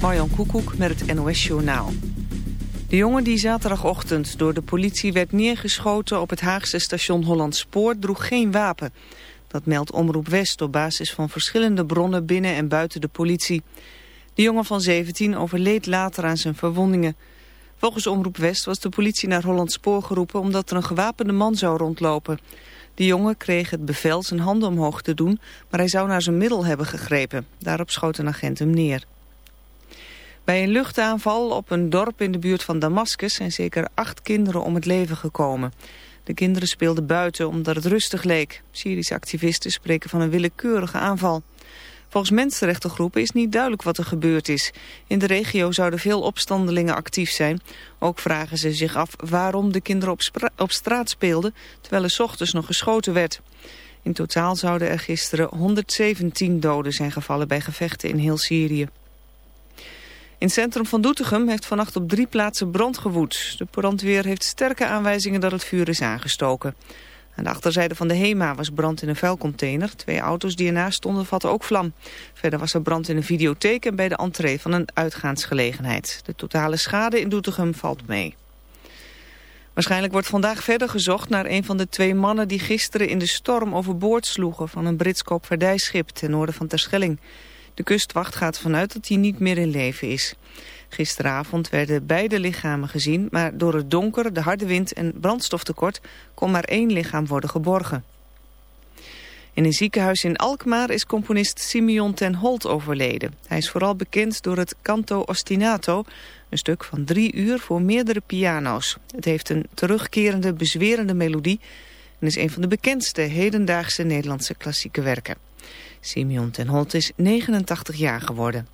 Marjan Koekoek met het NOS Journaal. De jongen die zaterdagochtend door de politie werd neergeschoten op het Haagse station Hollandspoor droeg geen wapen. Dat meldt Omroep West op basis van verschillende bronnen binnen en buiten de politie. De jongen van 17 overleed later aan zijn verwondingen. Volgens Omroep West was de politie naar Hollandspoor geroepen omdat er een gewapende man zou rondlopen. De jongen kreeg het bevel zijn handen omhoog te doen, maar hij zou naar zijn middel hebben gegrepen. Daarop schoot een agent hem neer. Bij een luchtaanval op een dorp in de buurt van Damascus zijn zeker acht kinderen om het leven gekomen. De kinderen speelden buiten omdat het rustig leek. Syrische activisten spreken van een willekeurige aanval. Volgens mensenrechtengroepen is niet duidelijk wat er gebeurd is. In de regio zouden veel opstandelingen actief zijn. Ook vragen ze zich af waarom de kinderen op, op straat speelden... terwijl er ochtends nog geschoten werd. In totaal zouden er gisteren 117 doden zijn gevallen bij gevechten in heel Syrië. In het centrum van Doetinchem heeft vannacht op drie plaatsen brand gewoed. De brandweer heeft sterke aanwijzingen dat het vuur is aangestoken. Aan de achterzijde van de HEMA was brand in een vuilcontainer. Twee auto's die ernaast stonden vatten ook vlam. Verder was er brand in een videotheek en bij de entree van een uitgaansgelegenheid. De totale schade in Doetinchem valt mee. Waarschijnlijk wordt vandaag verder gezocht naar een van de twee mannen die gisteren in de storm overboord sloegen van een Brits koopvaardijschip ten noorden van Terschelling. De kustwacht gaat vanuit dat hij niet meer in leven is. Gisteravond werden beide lichamen gezien, maar door het donker, de harde wind en brandstoftekort kon maar één lichaam worden geborgen. In een ziekenhuis in Alkmaar is componist Simeon ten Holt overleden. Hij is vooral bekend door het Canto Ostinato, een stuk van drie uur voor meerdere piano's. Het heeft een terugkerende, bezwerende melodie en is een van de bekendste hedendaagse Nederlandse klassieke werken. Simeon ten Holt is 89 jaar geworden.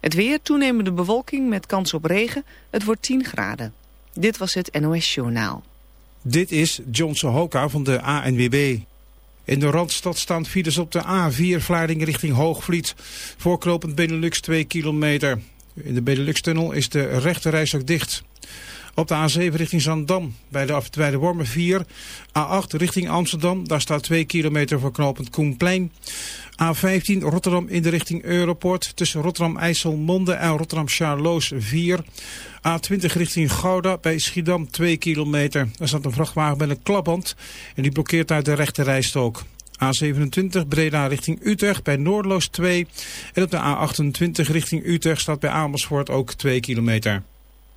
Het weer, toenemende bewolking met kans op regen. Het wordt 10 graden. Dit was het NOS Journaal. Dit is Johnson Hoka van de ANWB. In de Randstad staan files op de A4 Vlaardingen richting Hoogvliet. Voorkropend Benelux 2 kilometer. In de Benelux-tunnel is de rechte ook dicht. Op de A7 richting Zandam, bij de, bij de Wormen 4. A8 richting Amsterdam, daar staat 2 kilometer voor knooppunt Koenplein. A15 Rotterdam in de richting Europort tussen Rotterdam-IJsselmonde en Rotterdam-Charloes 4. A20 richting Gouda bij Schiedam 2 kilometer. Er staat een vrachtwagen met een klapband en die blokkeert uit de rechte rijstrook. A27 Breda richting Utrecht bij Noordloos 2. En op de A28 richting Utrecht staat bij Amersfoort ook 2 kilometer.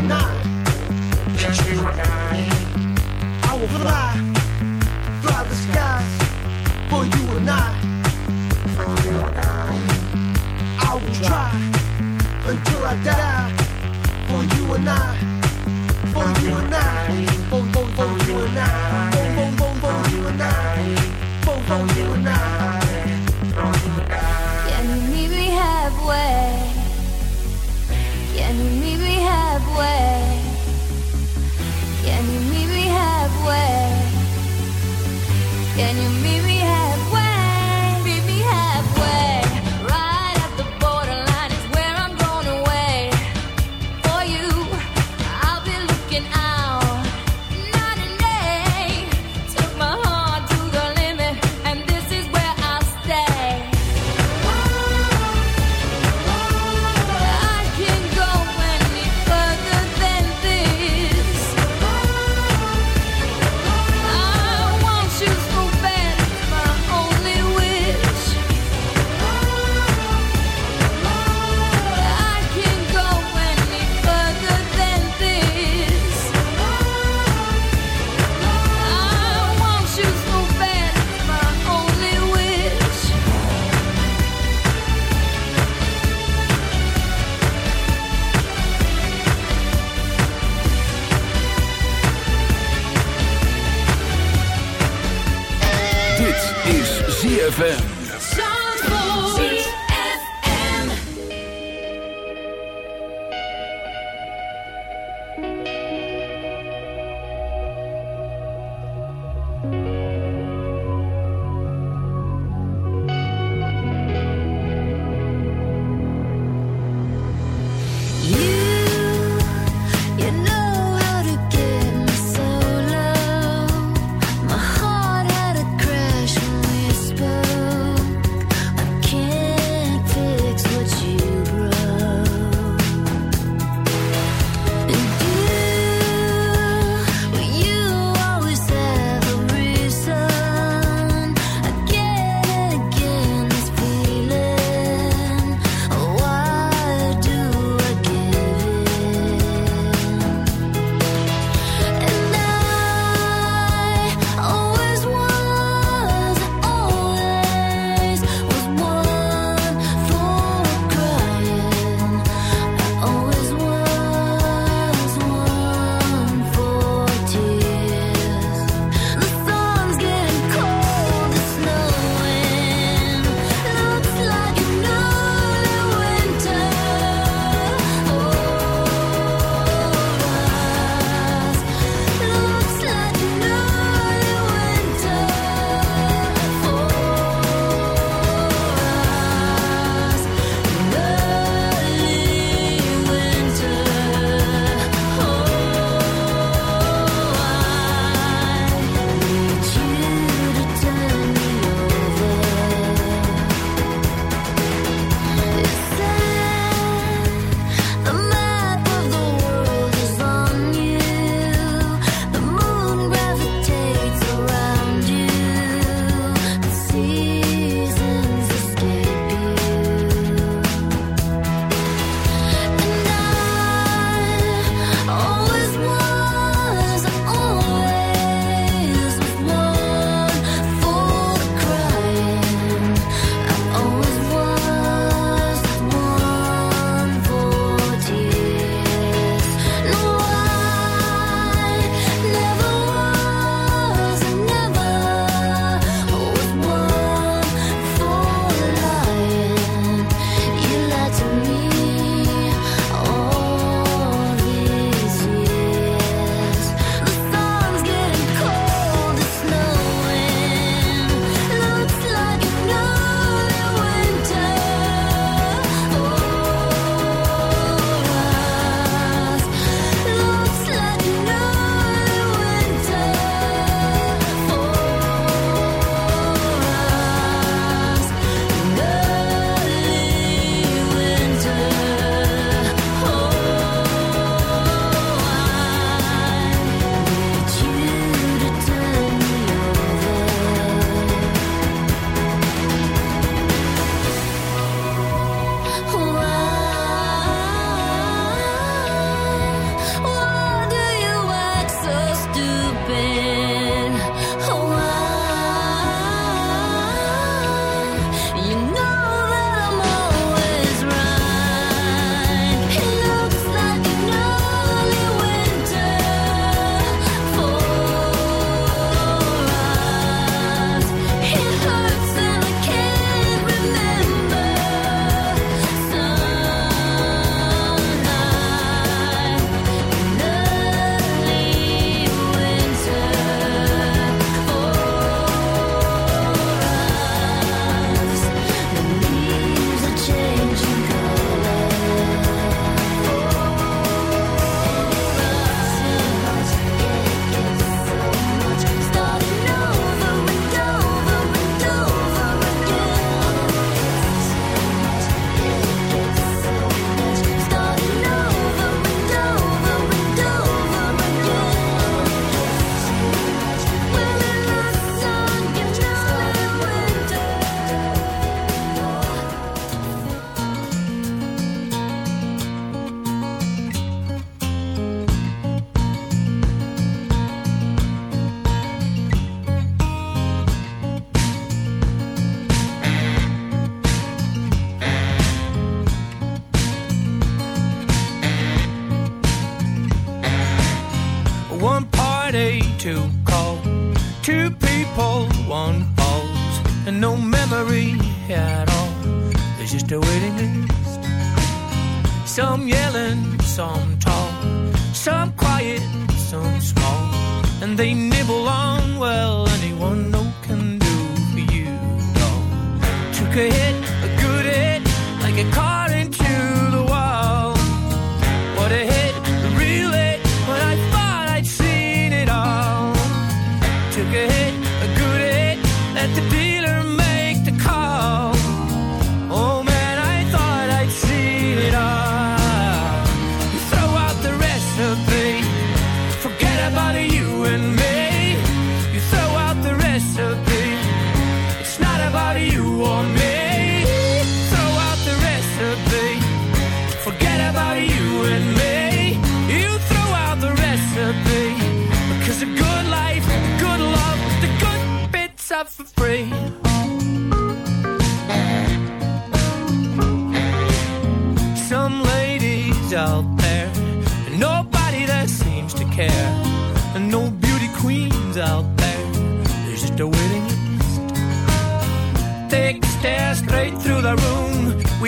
You and I. Just you and I. Will fly, fly the skies for you and I. For you and I. I will try until I die for you and I. For you and I. For, for, for you and I.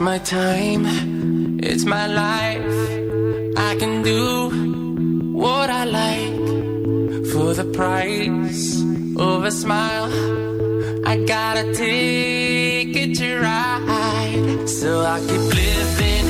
It's my time, it's my life. I can do what I like for the price of a smile. I got to take it to ride, so I keep living.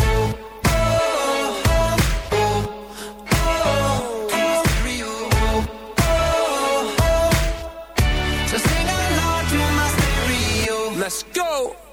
Let's go!